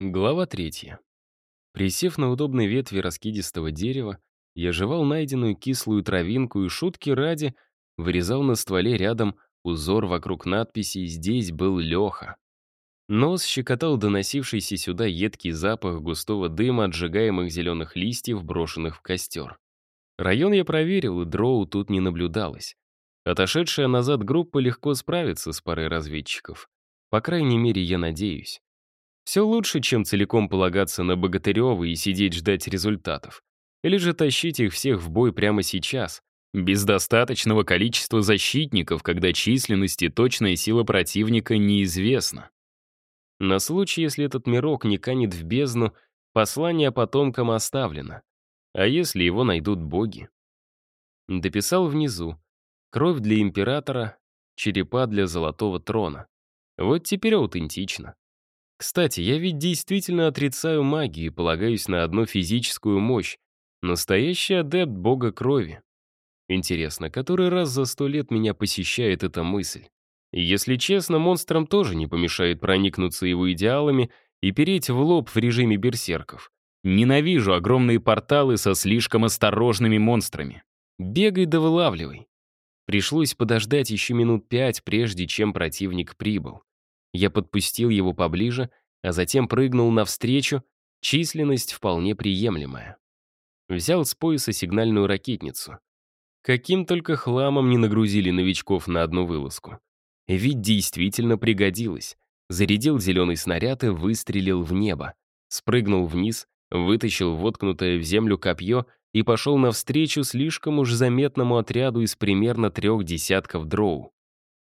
Глава третья. Присев на удобной ветви раскидистого дерева, я жевал найденную кислую травинку и шутки ради вырезал на стволе рядом узор вокруг надписи «Здесь был Леха». Нос щекотал доносившийся сюда едкий запах густого дыма от сжигаемых зеленых листьев, брошенных в костер. Район я проверил, и дроу тут не наблюдалось. Отошедшая назад группа легко справится с парой разведчиков. По крайней мере, я надеюсь. Все лучше, чем целиком полагаться на Богатырева и сидеть ждать результатов. Или же тащить их всех в бой прямо сейчас, без достаточного количества защитников, когда численность и точная сила противника неизвестна. На случай, если этот мирок не канет в бездну, послание потомкам оставлено. А если его найдут боги? Дописал внизу. Кровь для императора, черепа для золотого трона. Вот теперь аутентично. Кстати, я ведь действительно отрицаю магию и полагаюсь на одну физическую мощь. Настоящий адепт бога крови. Интересно, который раз за сто лет меня посещает эта мысль? Если честно, монстрам тоже не помешает проникнуться его идеалами и переть в лоб в режиме берсерков. Ненавижу огромные порталы со слишком осторожными монстрами. Бегай да вылавливай. Пришлось подождать еще минут пять, прежде чем противник прибыл. Я подпустил его поближе, а затем прыгнул навстречу, численность вполне приемлемая. Взял с пояса сигнальную ракетницу. Каким только хламом не нагрузили новичков на одну вылазку. Ведь действительно пригодилось. Зарядил зеленый снаряд и выстрелил в небо. Спрыгнул вниз, вытащил воткнутое в землю копье и пошел навстречу слишком уж заметному отряду из примерно трех десятков дроу.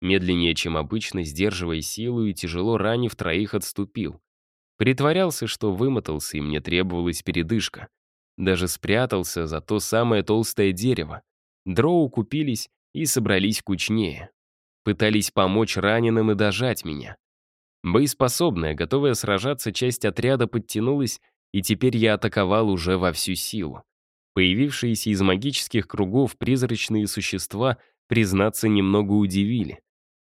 Медленнее, чем обычно, сдерживая силу и тяжело ранив, троих отступил. Притворялся, что вымотался, и мне требовалась передышка. Даже спрятался за то самое толстое дерево. Дроу купились и собрались кучнее. Пытались помочь раненым и дожать меня. Боеспособная, готовая сражаться, часть отряда подтянулась, и теперь я атаковал уже во всю силу. Появившиеся из магических кругов призрачные существа, признаться, немного удивили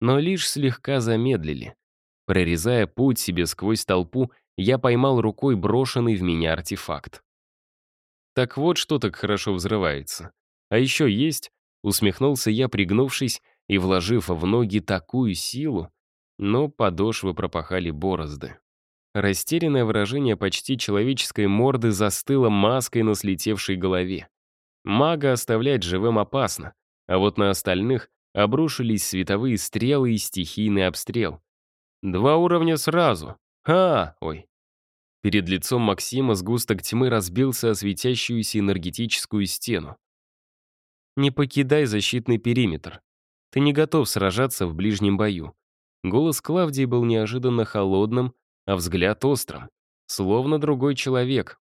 но лишь слегка замедлили. Прорезая путь себе сквозь толпу, я поймал рукой брошенный в меня артефакт. Так вот, что так хорошо взрывается. А еще есть, усмехнулся я, пригнувшись и вложив в ноги такую силу, но подошвы пропахали борозды. Растерянное выражение почти человеческой морды застыло маской на слетевшей голове. Мага оставлять живым опасно, а вот на остальных обрушились световые стрелы и стихийный обстрел. Два уровня сразу. А, ой. Перед лицом Максима сгусток тьмы разбился о светящуюся энергетическую стену. «Не покидай защитный периметр. Ты не готов сражаться в ближнем бою». Голос Клавдии был неожиданно холодным, а взгляд острым, словно другой человек.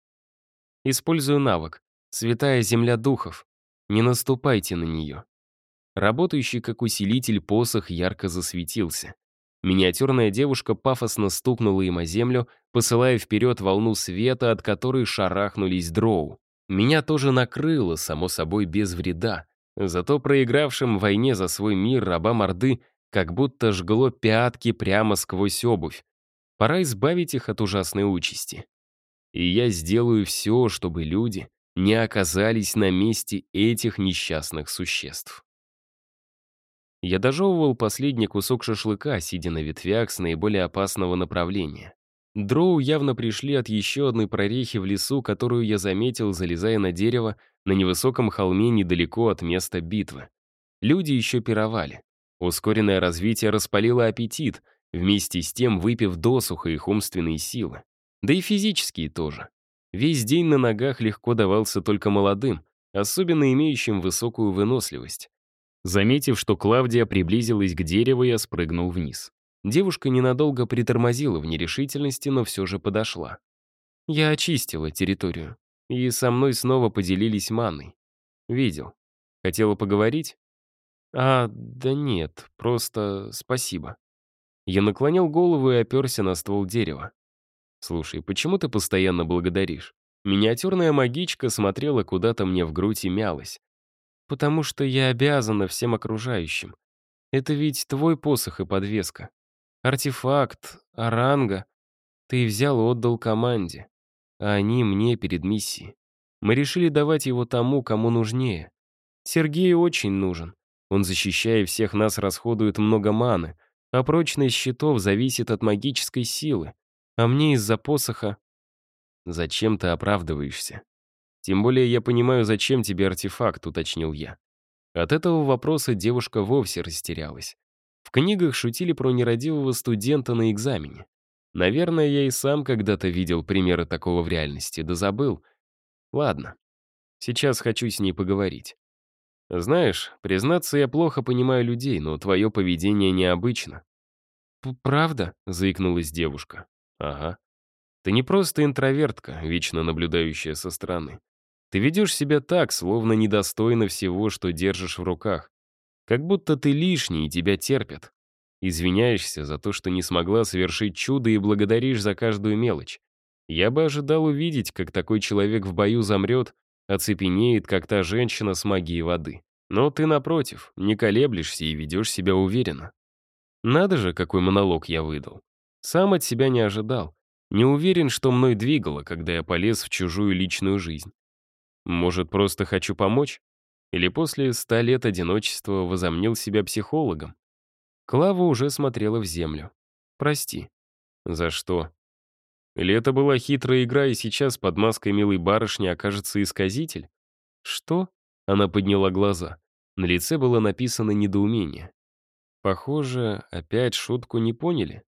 Использую навык. Святая земля духов. Не наступайте на нее. Работающий как усилитель посох ярко засветился. Миниатюрная девушка пафосно стукнула им о землю, посылая вперед волну света, от которой шарахнулись дроу. Меня тоже накрыло, само собой, без вреда. Зато проигравшим в войне за свой мир рабам Орды как будто жгло пятки прямо сквозь обувь. Пора избавить их от ужасной участи. И я сделаю все, чтобы люди не оказались на месте этих несчастных существ. Я дожевывал последний кусок шашлыка, сидя на ветвях с наиболее опасного направления. Дроу явно пришли от еще одной прорехи в лесу, которую я заметил, залезая на дерево на невысоком холме недалеко от места битвы. Люди еще пировали. Ускоренное развитие распалило аппетит, вместе с тем выпив досуха их умственные силы. Да и физические тоже. Весь день на ногах легко давался только молодым, особенно имеющим высокую выносливость. Заметив, что Клавдия приблизилась к дереву, я спрыгнул вниз. Девушка ненадолго притормозила в нерешительности, но все же подошла. Я очистила территорию, и со мной снова поделились манной. Видел. Хотела поговорить? А, да нет, просто спасибо. Я наклонил голову и оперся на ствол дерева. Слушай, почему ты постоянно благодаришь? Миниатюрная магичка смотрела куда-то мне в грудь и мялась потому что я обязана всем окружающим. Это ведь твой посох и подвеска. Артефакт, оранга. Ты взял и отдал команде, а они мне перед миссией. Мы решили давать его тому, кому нужнее. Сергею очень нужен. Он, защищая всех нас, расходует много маны, а прочность щитов зависит от магической силы. А мне из-за посоха... Зачем ты оправдываешься? Тем более я понимаю, зачем тебе артефакт, уточнил я. От этого вопроса девушка вовсе растерялась. В книгах шутили про нерадивого студента на экзамене. Наверное, я и сам когда-то видел примеры такого в реальности, да забыл. Ладно, сейчас хочу с ней поговорить. Знаешь, признаться, я плохо понимаю людей, но твое поведение необычно. «Правда?» — заикнулась девушка. «Ага. Ты не просто интровертка, вечно наблюдающая со стороны. Ты ведешь себя так, словно недостойна всего, что держишь в руках. Как будто ты лишний, и тебя терпят. Извиняешься за то, что не смогла совершить чудо и благодаришь за каждую мелочь. Я бы ожидал увидеть, как такой человек в бою замрет, оцепенеет, как та женщина с магией воды. Но ты, напротив, не колеблешься и ведешь себя уверенно. Надо же, какой монолог я выдал. Сам от себя не ожидал. Не уверен, что мной двигало, когда я полез в чужую личную жизнь. Может, просто хочу помочь? Или после ста лет одиночества возомнил себя психологом? Клава уже смотрела в землю. «Прости». «За что?» Или это была хитрая игра, и сейчас под маской милой барышни окажется исказитель? «Что?» — она подняла глаза. На лице было написано недоумение. Похоже, опять шутку не поняли.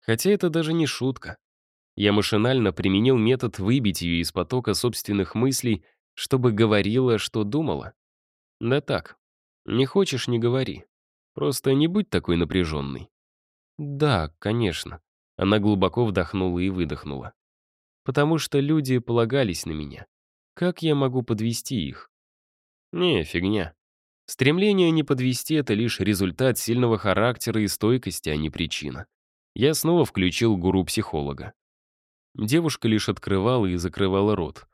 Хотя это даже не шутка. Я машинально применил метод выбить ее из потока собственных мыслей, чтобы говорила, что думала. Да так, не хочешь — не говори. Просто не будь такой напряженной. Да, конечно. Она глубоко вдохнула и выдохнула. Потому что люди полагались на меня. Как я могу подвести их? Не, фигня. Стремление не подвести — это лишь результат сильного характера и стойкости, а не причина. Я снова включил гуру-психолога. Девушка лишь открывала и закрывала рот.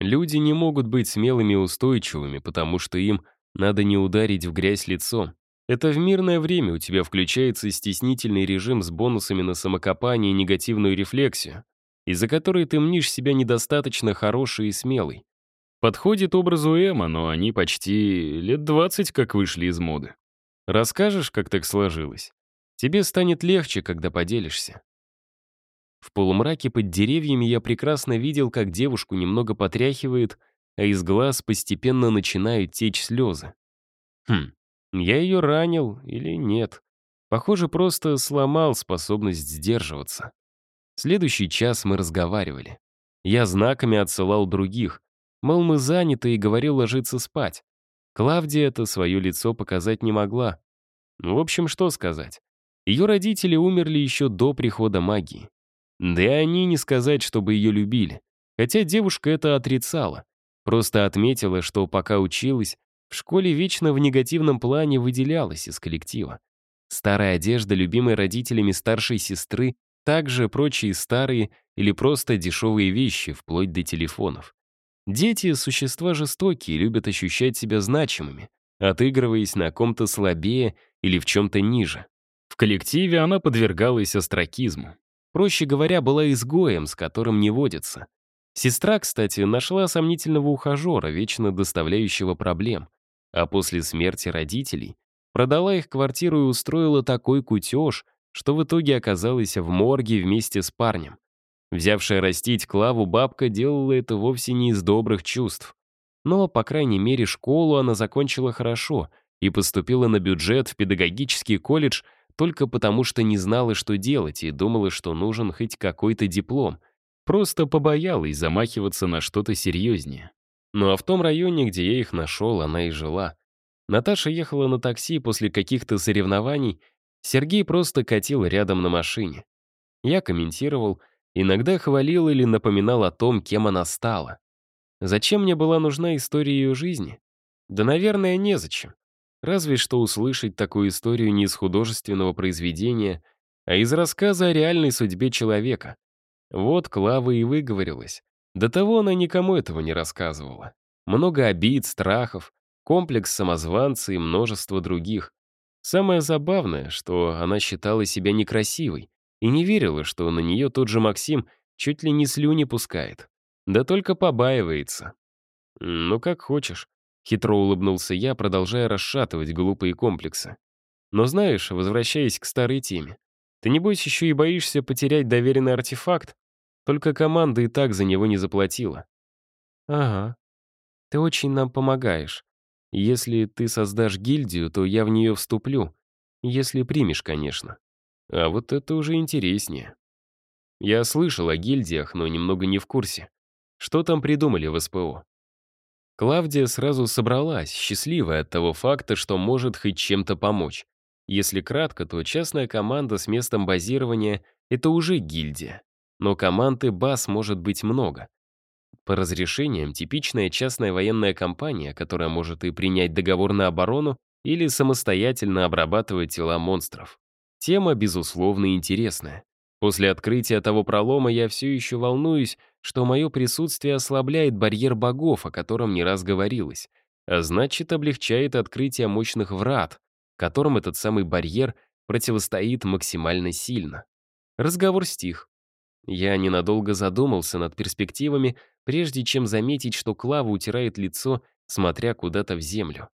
Люди не могут быть смелыми и устойчивыми, потому что им надо не ударить в грязь лицом. Это в мирное время у тебя включается стеснительный режим с бонусами на самокопание и негативную рефлексию, из-за которой ты мнишь себя недостаточно хороший и смелый. Подходит образу Эма, но они почти лет 20 как вышли из моды. Расскажешь, как так сложилось? Тебе станет легче, когда поделишься. В полумраке под деревьями я прекрасно видел, как девушку немного потряхивает, а из глаз постепенно начинают течь слезы. Хм, я ее ранил или нет? Похоже, просто сломал способность сдерживаться. Следующий час мы разговаривали. Я знаками отсылал других, мол, мы заняты и говорил ложиться спать. Клавдия это свое лицо показать не могла. В общем, что сказать. Ее родители умерли еще до прихода магии. Да и они не сказать, чтобы ее любили. Хотя девушка это отрицала. Просто отметила, что пока училась, в школе вечно в негативном плане выделялась из коллектива. Старая одежда, любимой родителями старшей сестры, также прочие старые или просто дешевые вещи, вплоть до телефонов. Дети — существа жестокие, любят ощущать себя значимыми, отыгрываясь на ком-то слабее или в чем-то ниже. В коллективе она подвергалась остракизму. Проще говоря, была изгоем, с которым не водится. Сестра, кстати, нашла сомнительного ухажера, вечно доставляющего проблем. А после смерти родителей продала их квартиру и устроила такой кутеж, что в итоге оказалась в морге вместе с парнем. Взявшая растить Клаву бабка делала это вовсе не из добрых чувств. Но, по крайней мере, школу она закончила хорошо и поступила на бюджет в педагогический колледж только потому, что не знала, что делать, и думала, что нужен хоть какой-то диплом. Просто побоялась замахиваться на что-то серьезнее. Ну а в том районе, где я их нашел, она и жила. Наташа ехала на такси после каких-то соревнований, Сергей просто катил рядом на машине. Я комментировал, иногда хвалил или напоминал о том, кем она стала. Зачем мне была нужна история ее жизни? Да, наверное, незачем. Разве что услышать такую историю не из художественного произведения, а из рассказа о реальной судьбе человека. Вот Клава и выговорилась. До того она никому этого не рассказывала. Много обид, страхов, комплекс самозванца и множество других. Самое забавное, что она считала себя некрасивой, и не верила, что на нее тот же Максим чуть ли не слюни пускает. Да только побаивается. «Ну, как хочешь», — хитро улыбнулся я, продолжая расшатывать глупые комплексы. «Но знаешь, возвращаясь к старой теме, ты небось еще и боишься потерять доверенный артефакт? Только команда и так за него не заплатила». «Ага. Ты очень нам помогаешь. Если ты создашь гильдию, то я в нее вступлю. Если примешь, конечно. А вот это уже интереснее. Я слышал о гильдиях, но немного не в курсе. Что там придумали в СПО? Клавдия сразу собралась, счастливая от того факта, что может хоть чем-то помочь. Если кратко, то частная команда с местом базирования — это уже гильдия. Но команды баз может быть много. По разрешениям, типичная частная военная компания, которая может и принять договор на оборону, или самостоятельно обрабатывать тела монстров. Тема, безусловно, интересная. После открытия того пролома я все еще волнуюсь, что мое присутствие ослабляет барьер богов, о котором не раз говорилось, а значит, облегчает открытие мощных врат, которым этот самый барьер противостоит максимально сильно. Разговор стих. Я ненадолго задумался над перспективами, прежде чем заметить, что Клава утирает лицо, смотря куда-то в землю.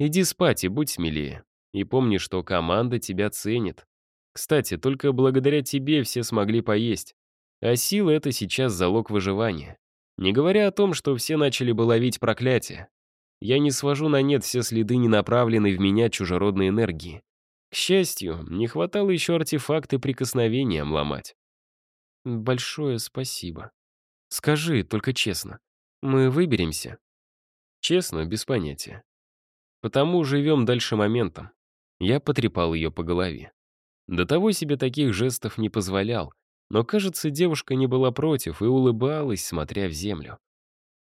«Иди спать и будь смелее. И помни, что команда тебя ценит. Кстати, только благодаря тебе все смогли поесть. А сила — это сейчас залог выживания. Не говоря о том, что все начали бы ловить проклятие. Я не свожу на нет все следы ненаправленной в меня чужеродной энергии. К счастью, не хватало еще артефакты прикосновением ломать. Большое спасибо. Скажи, только честно, мы выберемся? Честно, без понятия. Потому живем дальше моментом. Я потрепал ее по голове. До того себе таких жестов не позволял, но, кажется, девушка не была против и улыбалась, смотря в землю.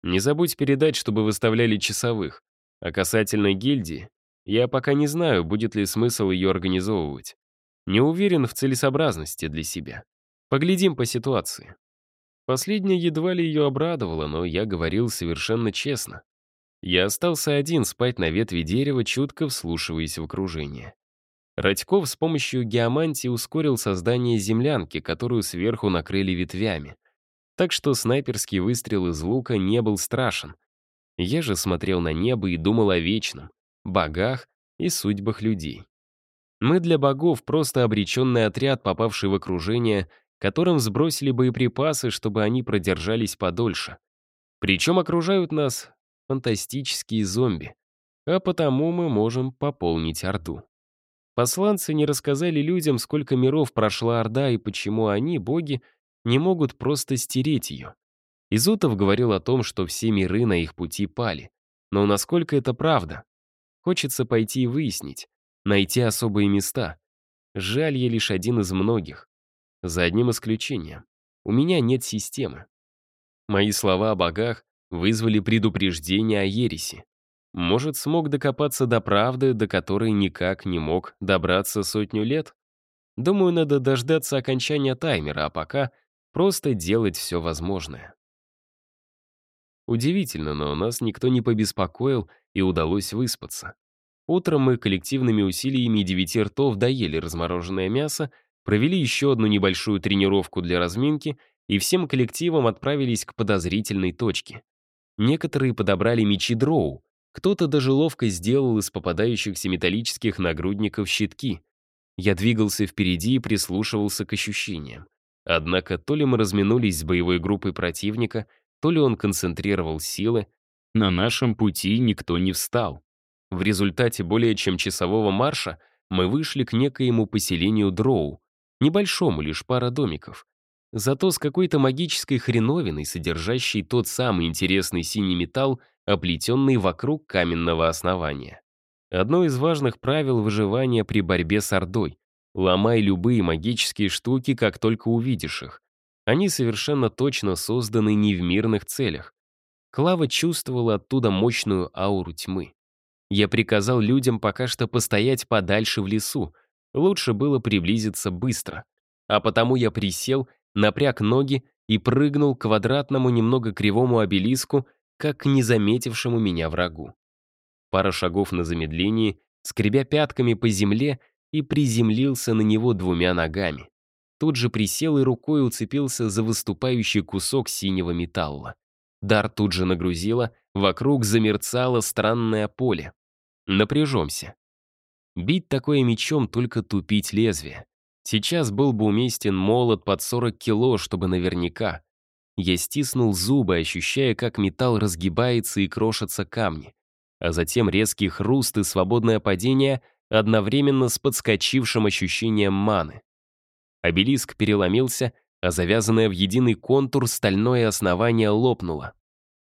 Не забудь передать, чтобы выставляли часовых. А касательно гильдии, я пока не знаю, будет ли смысл ее организовывать. Не уверен в целесообразности для себя. Поглядим по ситуации. Последнее едва ли ее обрадовало, но я говорил совершенно честно. Я остался один спать на ветви дерева, чутко вслушиваясь в окружение. Радьков с помощью геомантии ускорил создание землянки, которую сверху накрыли ветвями. Так что снайперский выстрел из лука не был страшен. Я же смотрел на небо и думал о вечном, богах и судьбах людей. Мы для богов просто обреченный отряд, попавший в окружение, которым сбросили боеприпасы, чтобы они продержались подольше. Причем окружают нас фантастические зомби, а потому мы можем пополнить Орду. Посланцы не рассказали людям, сколько миров прошла Орда и почему они, боги, не могут просто стереть ее. Изутов говорил о том, что все миры на их пути пали. Но насколько это правда? Хочется пойти и выяснить, найти особые места. Жаль, я лишь один из многих. За одним исключением. У меня нет системы. Мои слова о богах вызвали предупреждение о ереси. Может, смог докопаться до правды, до которой никак не мог добраться сотню лет? Думаю, надо дождаться окончания таймера, а пока просто делать все возможное. Удивительно, но нас никто не побеспокоил и удалось выспаться. Утром мы коллективными усилиями девяти ртов доели размороженное мясо, провели еще одну небольшую тренировку для разминки и всем коллективом отправились к подозрительной точке. Некоторые подобрали мечи дроу, кто-то даже ловко сделал из попадающихся металлических нагрудников щитки. Я двигался впереди и прислушивался к ощущениям. Однако то ли мы разминулись с боевой группой противника, то ли он концентрировал силы, на нашем пути никто не встал. В результате более чем часового марша мы вышли к некоему поселению Дроу, небольшому, лишь пара домиков. Зато с какой-то магической хреновиной, содержащей тот самый интересный синий металл, оплетенный вокруг каменного основания. Одно из важных правил выживания при борьбе с Ордой — ломай любые магические штуки, как только увидишь их. Они совершенно точно созданы не в мирных целях. Клава чувствовала оттуда мощную ауру тьмы. Я приказал людям пока что постоять подальше в лесу. Лучше было приблизиться быстро. А потому я присел напряг ноги и прыгнул к квадратному немного кривому обелиску, как к незаметившему меня врагу. Пара шагов на замедлении, скребя пятками по земле, и приземлился на него двумя ногами. тут же присел и рукой уцепился за выступающий кусок синего металла. Дар тут же нагрузила, вокруг замерцало странное поле. Напряжемся. Бить такое мечом, только тупить лезвие. Сейчас был бы уместен молот под 40 кило, чтобы наверняка. Я стиснул зубы, ощущая, как металл разгибается и крошатся камни. А затем резкий хруст и свободное падение одновременно с подскочившим ощущением маны. Обелиск переломился, а завязанное в единый контур стальное основание лопнуло.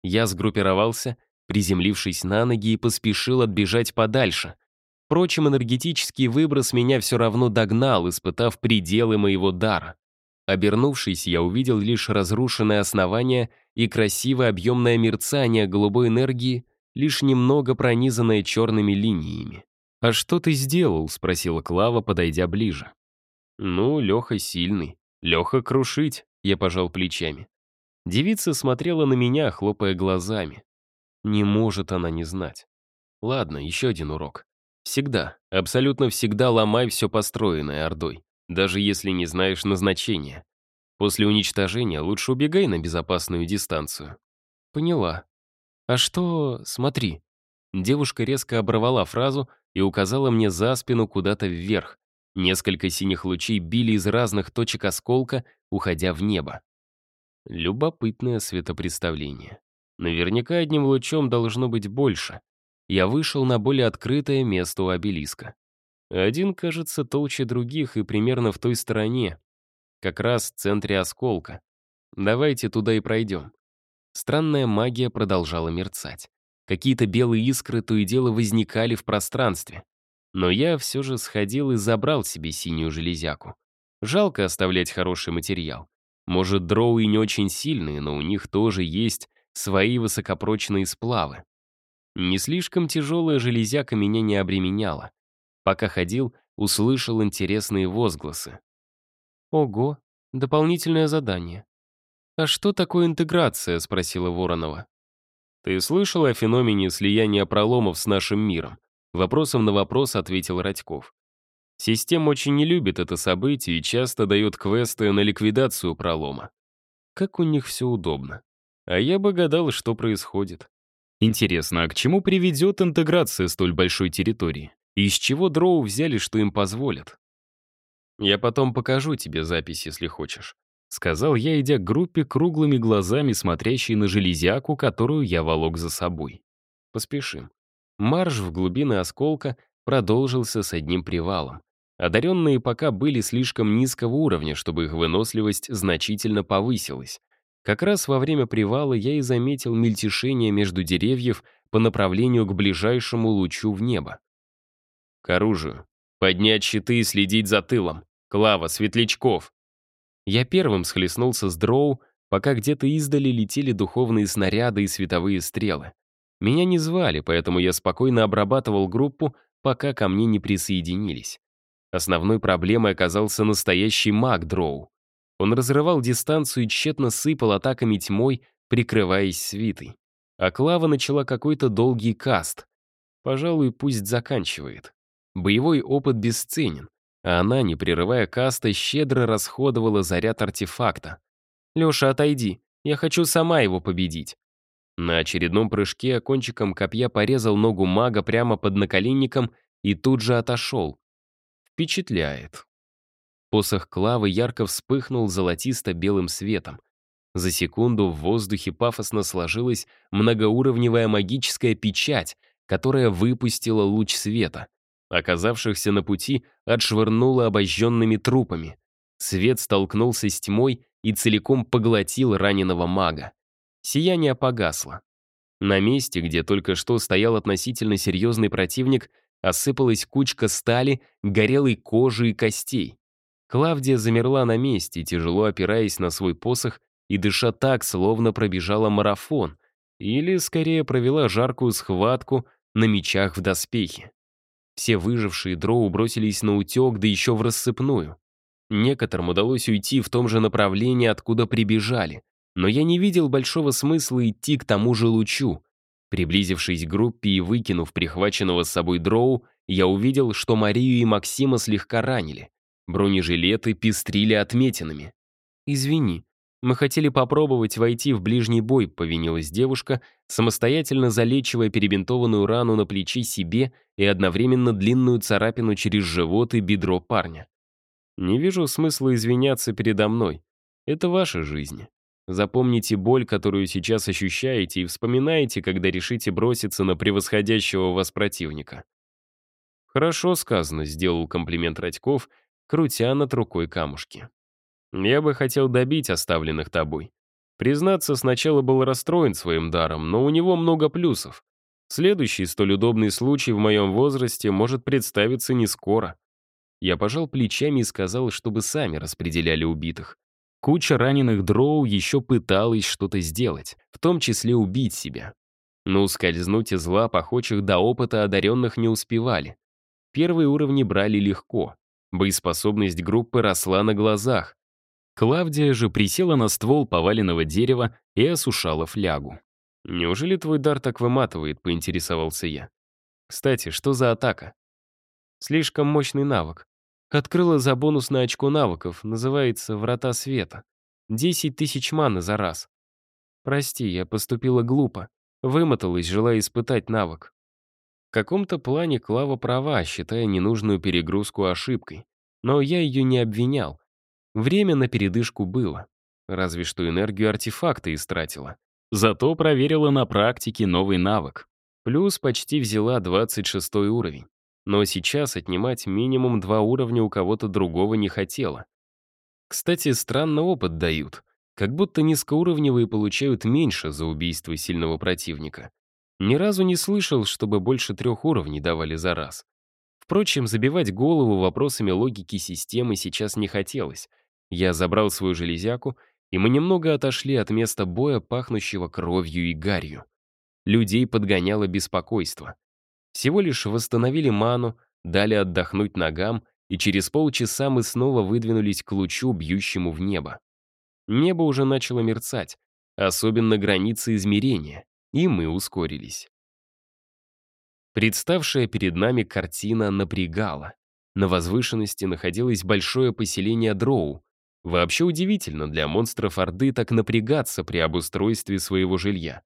Я сгруппировался, приземлившись на ноги и поспешил отбежать подальше. Впрочем, энергетический выброс меня все равно догнал, испытав пределы моего дара. Обернувшись, я увидел лишь разрушенное основание и красивое объемное мерцание голубой энергии, лишь немного пронизанное черными линиями. «А что ты сделал?» — спросила Клава, подойдя ближе. «Ну, Леха сильный. Леха крушить», — я пожал плечами. Девица смотрела на меня, хлопая глазами. Не может она не знать. Ладно, еще один урок. Всегда, абсолютно всегда ломай все построенное Ордой даже если не знаешь назначения. После уничтожения лучше убегай на безопасную дистанцию. Поняла. А что... Смотри. Девушка резко оборвала фразу и указала мне за спину куда-то вверх. Несколько синих лучей били из разных точек осколка, уходя в небо. Любопытное светопредставление. Наверняка одним лучом должно быть больше. Я вышел на более открытое место у обелиска. Один, кажется, толще других и примерно в той стороне. Как раз в центре осколка. Давайте туда и пройдем. Странная магия продолжала мерцать. Какие-то белые искры то и дело возникали в пространстве. Но я все же сходил и забрал себе синюю железяку. Жалко оставлять хороший материал. Может, дроу и не очень сильные, но у них тоже есть свои высокопрочные сплавы. Не слишком тяжелая железяка меня не обременяла. Пока ходил, услышал интересные возгласы. «Ого, дополнительное задание». «А что такое интеграция?» — спросила Воронова. «Ты слышал о феномене слияния проломов с нашим миром?» Вопросом на вопрос ответил Радьков. Система очень не любит это событие и часто дает квесты на ликвидацию пролома. Как у них все удобно. А я бы гадал, что происходит. Интересно, а к чему приведет интеграция столь большой территории? И из чего дроу взяли, что им позволят? «Я потом покажу тебе запись, если хочешь», — сказал я, идя к группе круглыми глазами, смотрящей на железяку, которую я волок за собой. Поспешим. Марш в глубины осколка продолжился с одним привалом. Одаренные пока были слишком низкого уровня, чтобы их выносливость значительно повысилась. Как раз во время привала я и заметил мельтешение между деревьев по направлению к ближайшему лучу в небо. К оружию. Поднять щиты и следить за тылом. Клава, Светлячков. Я первым схлестнулся с дроу, пока где-то издали летели духовные снаряды и световые стрелы. Меня не звали, поэтому я спокойно обрабатывал группу, пока ко мне не присоединились. Основной проблемой оказался настоящий маг дроу. Он разрывал дистанцию и тщетно сыпал атаками тьмой, прикрываясь свитой. А Клава начала какой-то долгий каст. Пожалуй, пусть заканчивает. Боевой опыт бесценен, а она, не прерывая каста, щедро расходовала заряд артефакта. «Леша, отойди, я хочу сама его победить». На очередном прыжке кончиком копья порезал ногу мага прямо под наколенником и тут же отошел. Впечатляет. Посох Клавы ярко вспыхнул золотисто-белым светом. За секунду в воздухе пафосно сложилась многоуровневая магическая печать, которая выпустила луч света. Оказавшихся на пути отшвырнуло обожженными трупами. Свет столкнулся с тьмой и целиком поглотил раненого мага. Сияние погасло. На месте, где только что стоял относительно серьезный противник, осыпалась кучка стали, горелой кожи и костей. Клавдия замерла на месте, тяжело опираясь на свой посох и дыша так, словно пробежала марафон, или, скорее, провела жаркую схватку на мечах в доспехе. Все выжившие дроу бросились на утек, да еще в рассыпную. Некоторым удалось уйти в том же направлении, откуда прибежали, но я не видел большого смысла идти к тому же лучу. Приблизившись к группе и выкинув прихваченного с собой дроу, я увидел, что Марию и Максима слегка ранили. Бронежилеты пестрили отметинами. «Извини, мы хотели попробовать войти в ближний бой», — повинилась девушка, самостоятельно залечивая перебинтованную рану на плече себе и одновременно длинную царапину через живот и бедро парня. «Не вижу смысла извиняться передо мной. Это ваша жизнь. Запомните боль, которую сейчас ощущаете, и вспоминайте, когда решите броситься на превосходящего вас противника». «Хорошо сказано», — сделал комплимент Радьков, крутя над рукой камушки. «Я бы хотел добить оставленных тобой. Признаться, сначала был расстроен своим даром, но у него много плюсов. Следующий столь удобный случай в моем возрасте может представиться не скоро. Я пожал плечами и сказал, чтобы сами распределяли убитых. Куча раненых дроу еще пыталась что-то сделать, в том числе убить себя. Но ускользнуть из лап охочих до опыта одаренных не успевали. Первые уровни брали легко. Боеспособность группы росла на глазах. Клавдия же присела на ствол поваленного дерева и осушала флягу. «Неужели твой дар так выматывает?» — поинтересовался я. «Кстати, что за атака?» «Слишком мощный навык. Открыла за бонусное очко навыков, называется «Врата света». Десять тысяч маны за раз. Прости, я поступила глупо. Вымоталась, желая испытать навык. В каком-то плане Клава права, считая ненужную перегрузку ошибкой. Но я ее не обвинял. Время на передышку было. Разве что энергию артефакта истратила. Зато проверила на практике новый навык. Плюс почти взяла 26 уровень. Но сейчас отнимать минимум два уровня у кого-то другого не хотела. Кстати, странно опыт дают. Как будто низкоуровневые получают меньше за убийство сильного противника. Ни разу не слышал, чтобы больше трех уровней давали за раз. Впрочем, забивать голову вопросами логики системы сейчас не хотелось. Я забрал свою железяку, и мы немного отошли от места боя, пахнущего кровью и гарью. Людей подгоняло беспокойство. Всего лишь восстановили ману, дали отдохнуть ногам, и через полчаса мы снова выдвинулись к лучу, бьющему в небо. Небо уже начало мерцать, особенно границы измерения, и мы ускорились. Представшая перед нами картина напрягала. На возвышенности находилось большое поселение Дроу. Вообще удивительно для монстров Орды так напрягаться при обустройстве своего жилья.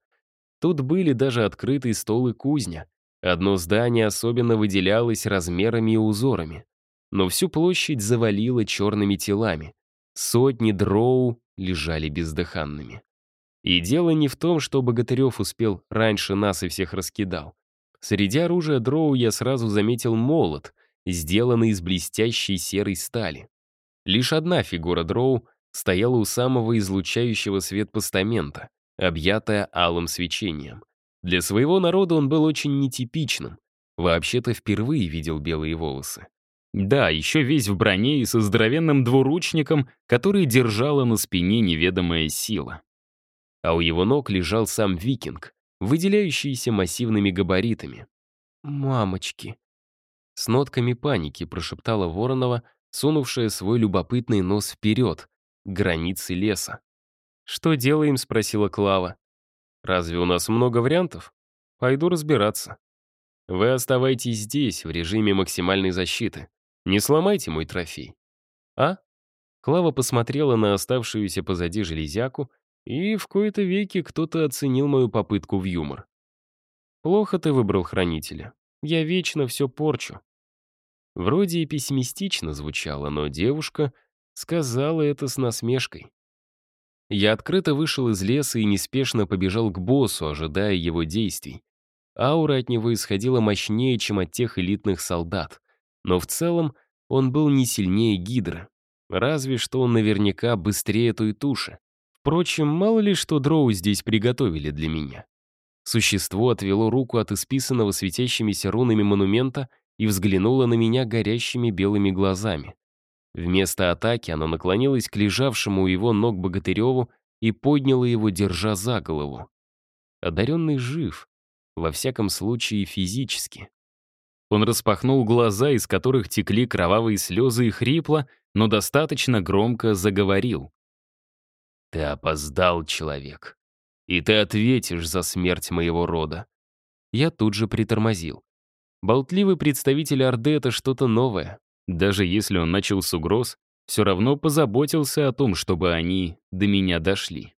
Тут были даже открытый стол и кузня, Одно здание особенно выделялось размерами и узорами. Но всю площадь завалило черными телами. Сотни дроу лежали бездыханными. И дело не в том, что Богатырев успел раньше нас и всех раскидал. Среди оружия дроу я сразу заметил молот, сделанный из блестящей серой стали. Лишь одна фигура дроу стояла у самого излучающего свет постамента, объятая алым свечением. Для своего народа он был очень нетипичным. Вообще-то впервые видел белые волосы. Да, еще весь в броне и со здоровенным двуручником, который держала на спине неведомая сила. А у его ног лежал сам викинг, выделяющийся массивными габаритами. «Мамочки!» С нотками паники прошептала Воронова, сунувшая свой любопытный нос вперед, к границе леса. «Что делаем?» — спросила Клава. Разве у нас много вариантов? Пойду разбираться. Вы оставайтесь здесь, в режиме максимальной защиты. Не сломайте мой трофей. А? Клава посмотрела на оставшуюся позади железяку, и в кои-то веки кто-то оценил мою попытку в юмор. Плохо ты выбрал хранителя. Я вечно все порчу. Вроде и пессимистично звучало, но девушка сказала это с насмешкой. Я открыто вышел из леса и неспешно побежал к боссу, ожидая его действий. Аура от него исходила мощнее, чем от тех элитных солдат. Но в целом он был не сильнее Гидры. Разве что он наверняка быстрее той туши. Впрочем, мало ли что дроу здесь приготовили для меня. Существо отвело руку от исписанного светящимися рунами монумента и взглянуло на меня горящими белыми глазами. Вместо атаки оно наклонилось к лежавшему у его ног Богатыреву и подняло его, держа за голову. Одаренный жив, во всяком случае физически. Он распахнул глаза, из которых текли кровавые слезы и хрипло, но достаточно громко заговорил. «Ты опоздал, человек, и ты ответишь за смерть моего рода». Я тут же притормозил. Болтливый представитель Орды — это что-то новое. Даже если он начал с угроз, все равно позаботился о том, чтобы они до меня дошли.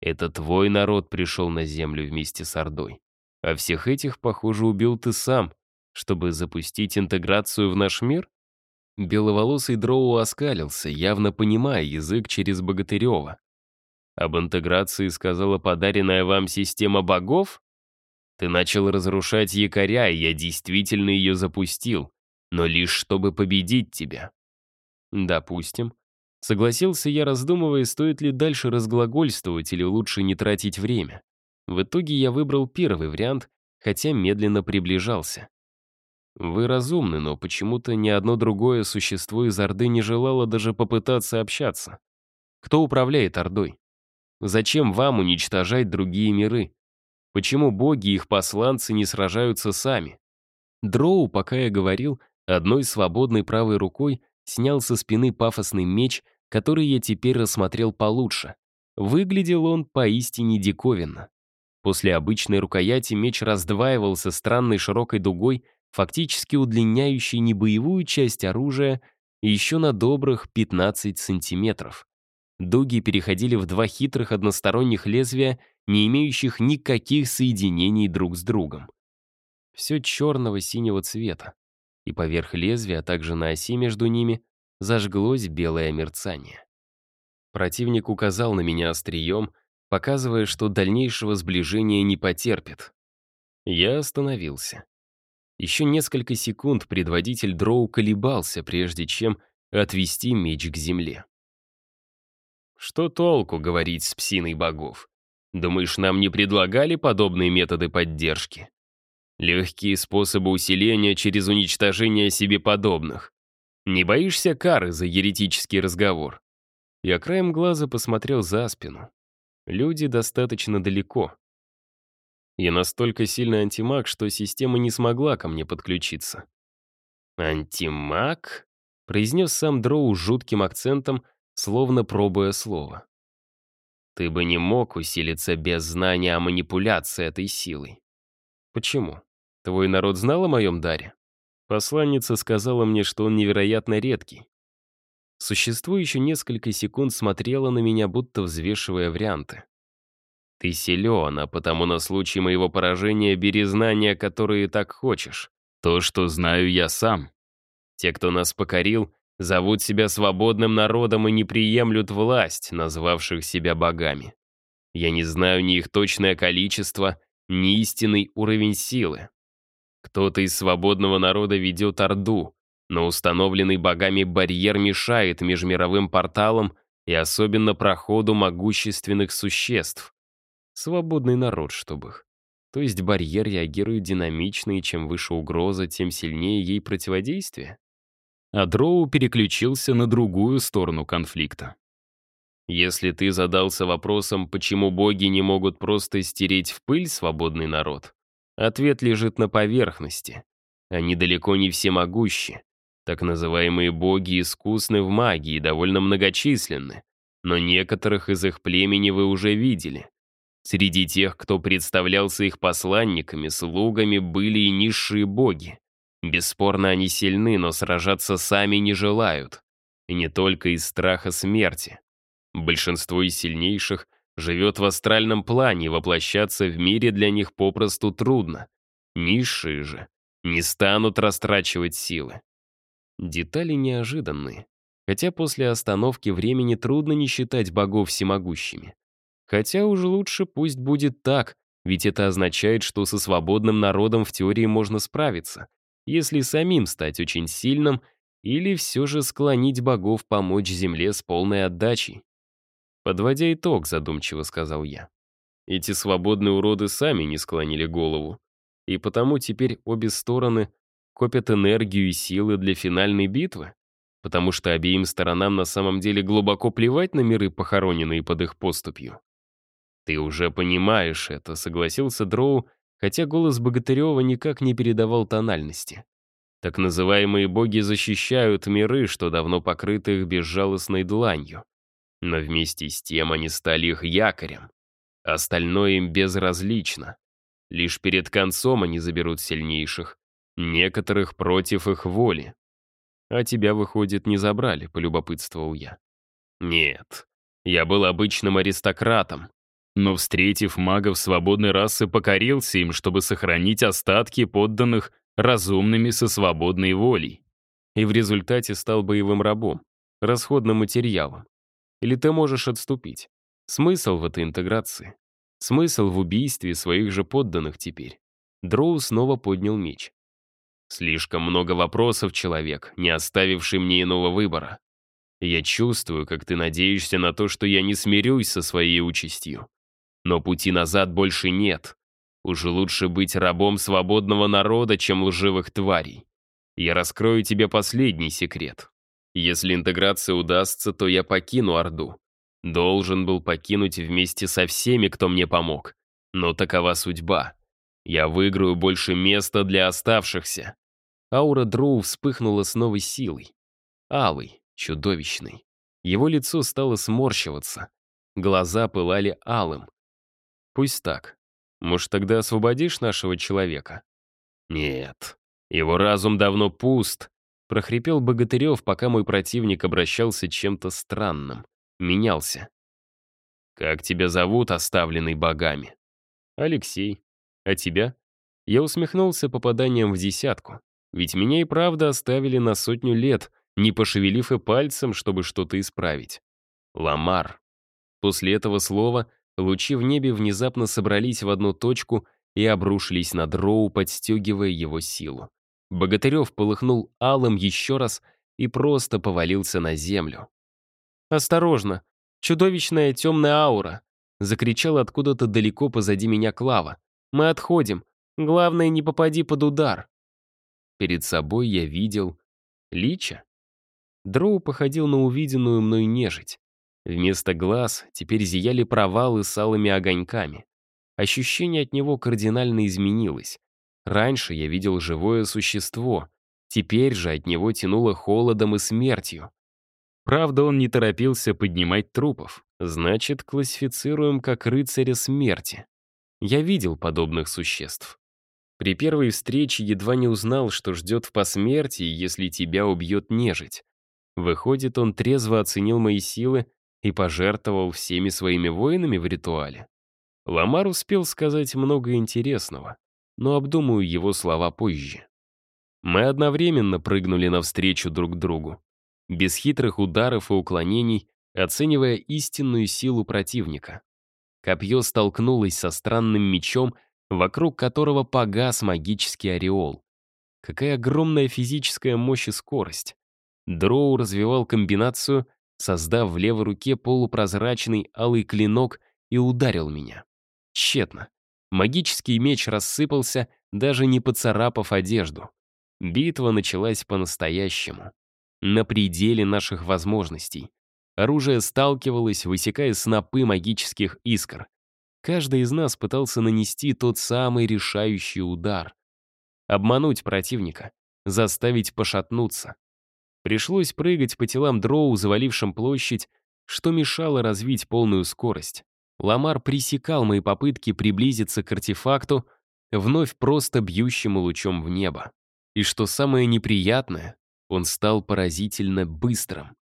Это твой народ пришел на землю вместе с Ордой. А всех этих, похоже, убил ты сам, чтобы запустить интеграцию в наш мир? Беловолосый дроу оскалился, явно понимая язык через Богатырева. Об интеграции сказала подаренная вам система богов? Ты начал разрушать якоря, и я действительно ее запустил, но лишь чтобы победить тебя. Допустим. Согласился я, раздумывая, стоит ли дальше разглагольствовать или лучше не тратить время. В итоге я выбрал первый вариант, хотя медленно приближался. Вы разумны, но почему-то ни одно другое существо из Орды не желало даже попытаться общаться. Кто управляет Ордой? Зачем вам уничтожать другие миры? Почему боги и их посланцы не сражаются сами? Дроу, пока я говорил, одной свободной правой рукой снял со спины пафосный меч, который я теперь рассмотрел получше. Выглядел он поистине диковинно. После обычной рукояти меч раздваивался странной широкой дугой, фактически удлиняющей небоевую часть оружия еще на добрых 15 сантиметров. Дуги переходили в два хитрых односторонних лезвия, не имеющих никаких соединений друг с другом. Все черного синего цвета и поверх лезвия, а также на оси между ними, зажглось белое мерцание. Противник указал на меня острием, показывая, что дальнейшего сближения не потерпит. Я остановился. Еще несколько секунд предводитель дроу колебался, прежде чем отвести меч к земле. «Что толку говорить с псиной богов? Думаешь, нам не предлагали подобные методы поддержки?» Легкие способы усиления через уничтожение себе подобных. Не боишься кары за еретический разговор? Я краем глаза посмотрел за спину. Люди достаточно далеко. Я настолько сильный антимаг, что система не смогла ко мне подключиться. «Антимаг?» — произнес сам Дроу с жутким акцентом, словно пробуя слово. «Ты бы не мог усилиться без знания о манипуляции этой силой». «Почему?» Твой народ знал о моем даре? Посланница сказала мне, что он невероятно редкий. Существо еще несколько секунд смотрело на меня, будто взвешивая варианты. Ты силен, а потому на случай моего поражения бери знания, которые так хочешь. То, что знаю я сам. Те, кто нас покорил, зовут себя свободным народом и не приемлют власть, назвавших себя богами. Я не знаю ни их точное количество, ни истинный уровень силы. Кто-то из свободного народа ведет Орду, но установленный богами барьер мешает межмировым порталам и особенно проходу могущественных существ. Свободный народ, чтобы их. То есть барьер реагирует динамично, и чем выше угроза, тем сильнее ей противодействие? А Дроу переключился на другую сторону конфликта. Если ты задался вопросом, почему боги не могут просто стереть в пыль свободный народ, Ответ лежит на поверхности. Они далеко не всемогущи. Так называемые боги искусны в магии и довольно многочисленны, но некоторых из их племени вы уже видели. Среди тех, кто представлялся их посланниками, слугами, были и низшие боги. Бесспорно, они сильны, но сражаться сами не желают. И не только из страха смерти. Большинство из сильнейших — живет в астральном плане, воплощаться в мире для них попросту трудно. Низшие же не станут растрачивать силы. Детали неожиданные. Хотя после остановки времени трудно не считать богов всемогущими. Хотя уже лучше пусть будет так, ведь это означает, что со свободным народом в теории можно справиться, если самим стать очень сильным или все же склонить богов помочь Земле с полной отдачей. Подводя итог, задумчиво сказал я. Эти свободные уроды сами не склонили голову. И потому теперь обе стороны копят энергию и силы для финальной битвы? Потому что обеим сторонам на самом деле глубоко плевать на миры, похороненные под их поступью. «Ты уже понимаешь это», — согласился Дроу, хотя голос Богатырева никак не передавал тональности. Так называемые боги защищают миры, что давно покрыты их безжалостной дланью. Но вместе с тем они стали их якорем. Остальное им безразлично. Лишь перед концом они заберут сильнейших, некоторых против их воли. А тебя, выходит, не забрали, полюбопытствовал я. Нет, я был обычным аристократом, но, встретив магов свободной расы, покорился им, чтобы сохранить остатки подданных разумными со свободной волей. И в результате стал боевым рабом, расходным материалом. Или ты можешь отступить. Смысл в этой интеграции? Смысл в убийстве своих же подданных теперь? Дроу снова поднял меч. Слишком много вопросов, человек, не оставивший мне иного выбора. Я чувствую, как ты надеешься на то, что я не смирюсь со своей участью. Но пути назад больше нет. Уже лучше быть рабом свободного народа, чем лживых тварей. Я раскрою тебе последний секрет. Если интеграция удастся, то я покину Орду. Должен был покинуть вместе со всеми, кто мне помог. Но такова судьба. Я выиграю больше места для оставшихся. Аура Дроу вспыхнула с новой силой. Алый, чудовищный. Его лицо стало сморщиваться. Глаза пылали алым. Пусть так. Может, тогда освободишь нашего человека? Нет. Его разум давно пуст. Прохрипел Богатырев, пока мой противник обращался чем-то странным. Менялся. «Как тебя зовут, оставленный богами?» «Алексей. А тебя?» Я усмехнулся попаданием в десятку. Ведь меня и правда оставили на сотню лет, не пошевелив и пальцем, чтобы что-то исправить. Ламар. После этого слова Лучи в небе внезапно собрались в одну точку и обрушились на дроу, подстегивая его силу. Богатырев полыхнул алым еще раз и просто повалился на землю. «Осторожно! Чудовищная темная аура!» Закричал откуда-то далеко позади меня Клава. «Мы отходим. Главное, не попади под удар». Перед собой я видел Лича. Дроу походил на увиденную мной нежить. Вместо глаз теперь зияли провалы с алыми огоньками. Ощущение от него кардинально изменилось. Раньше я видел живое существо, теперь же от него тянуло холодом и смертью. Правда, он не торопился поднимать трупов. Значит, классифицируем как рыцаря смерти. Я видел подобных существ. При первой встрече едва не узнал, что ждет в посмертии, если тебя убьет нежить. Выходит, он трезво оценил мои силы и пожертвовал всеми своими воинами в ритуале. Ламар успел сказать много интересного, но обдумаю его слова позже. Мы одновременно прыгнули навстречу друг другу, без хитрых ударов и уклонений, оценивая истинную силу противника. Копье столкнулось со странным мечом, вокруг которого погас магический ореол. Какая огромная физическая мощь и скорость. Дроу развивал комбинацию — создав в левой руке полупрозрачный алый клинок и ударил меня. Тщетно. Магический меч рассыпался, даже не поцарапав одежду. Битва началась по-настоящему. На пределе наших возможностей. Оружие сталкивалось, высекая снопы магических искр. Каждый из нас пытался нанести тот самый решающий удар. Обмануть противника, заставить пошатнуться, Пришлось прыгать по телам дроу, завалившим площадь, что мешало развить полную скорость. Ламар пресекал мои попытки приблизиться к артефакту, вновь просто бьющему лучом в небо. И что самое неприятное, он стал поразительно быстрым.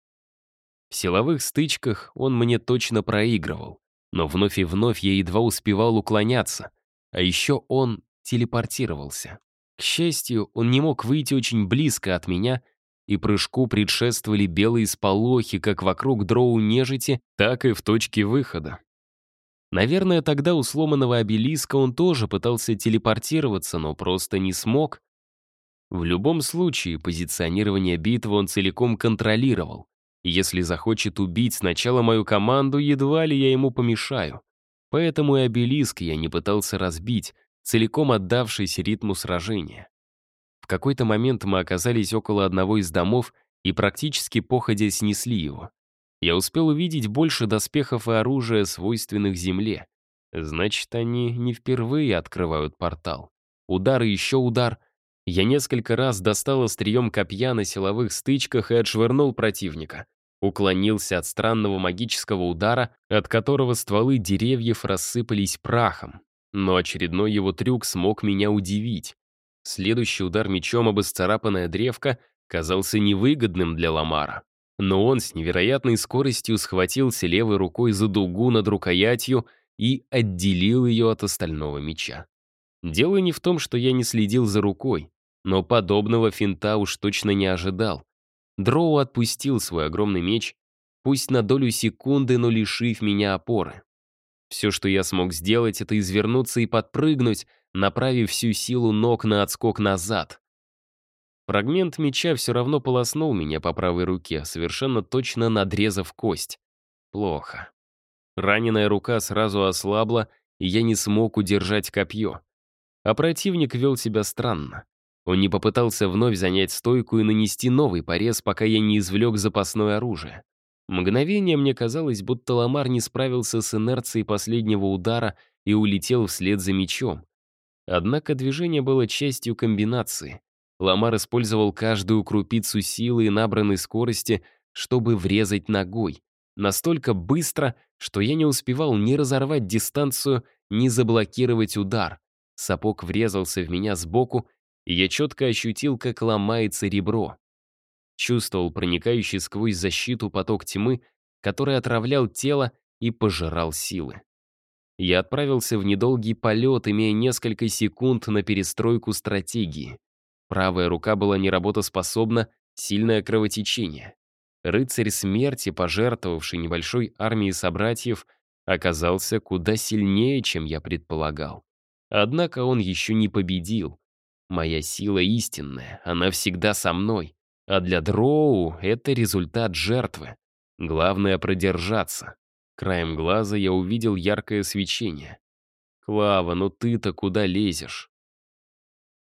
В силовых стычках он мне точно проигрывал, но вновь и вновь я едва успевал уклоняться, а еще он телепортировался. К счастью, он не мог выйти очень близко от меня — и прыжку предшествовали белые сполохи как вокруг дроу нежити, так и в точке выхода. Наверное, тогда у сломанного обелиска он тоже пытался телепортироваться, но просто не смог. В любом случае, позиционирование битвы он целиком контролировал. Если захочет убить сначала мою команду, едва ли я ему помешаю. Поэтому и обелиск я не пытался разбить, целиком отдавшись ритму сражения. В какой-то момент мы оказались около одного из домов и практически походя снесли его. Я успел увидеть больше доспехов и оружия, свойственных земле. Значит, они не впервые открывают портал. Удар и еще удар. Я несколько раз достал острием копья на силовых стычках и отшвырнул противника. Уклонился от странного магического удара, от которого стволы деревьев рассыпались прахом. Но очередной его трюк смог меня удивить. Следующий удар мечом об исцарапанное древко казался невыгодным для Ламара. Но он с невероятной скоростью схватился левой рукой за дугу над рукоятью и отделил ее от остального меча. Дело не в том, что я не следил за рукой, но подобного финта уж точно не ожидал. Дроу отпустил свой огромный меч, пусть на долю секунды, но лишив меня опоры. Все, что я смог сделать, это извернуться и подпрыгнуть, направив всю силу ног на отскок назад. Фрагмент меча все равно полоснул меня по правой руке, совершенно точно надрезав кость. Плохо. Раненая рука сразу ослабла, и я не смог удержать копье. А противник вел себя странно. Он не попытался вновь занять стойку и нанести новый порез, пока я не извлек запасное оружие. Мгновение мне казалось, будто Ламар не справился с инерцией последнего удара и улетел вслед за мечом. Однако движение было частью комбинации. Ламар использовал каждую крупицу силы и набранной скорости, чтобы врезать ногой. Настолько быстро, что я не успевал ни разорвать дистанцию, ни заблокировать удар. Сапог врезался в меня сбоку, и я четко ощутил, как ломается ребро. Чувствовал проникающий сквозь защиту поток тьмы, который отравлял тело и пожирал силы. Я отправился в недолгий полет, имея несколько секунд на перестройку стратегии. Правая рука была неработоспособна, сильное кровотечение. Рыцарь смерти, пожертвовавший небольшой армией собратьев, оказался куда сильнее, чем я предполагал. Однако он еще не победил. Моя сила истинная, она всегда со мной. А для дроу это результат жертвы. Главное — продержаться. Краем глаза я увидел яркое свечение. «Клава, ну ты-то куда лезешь?»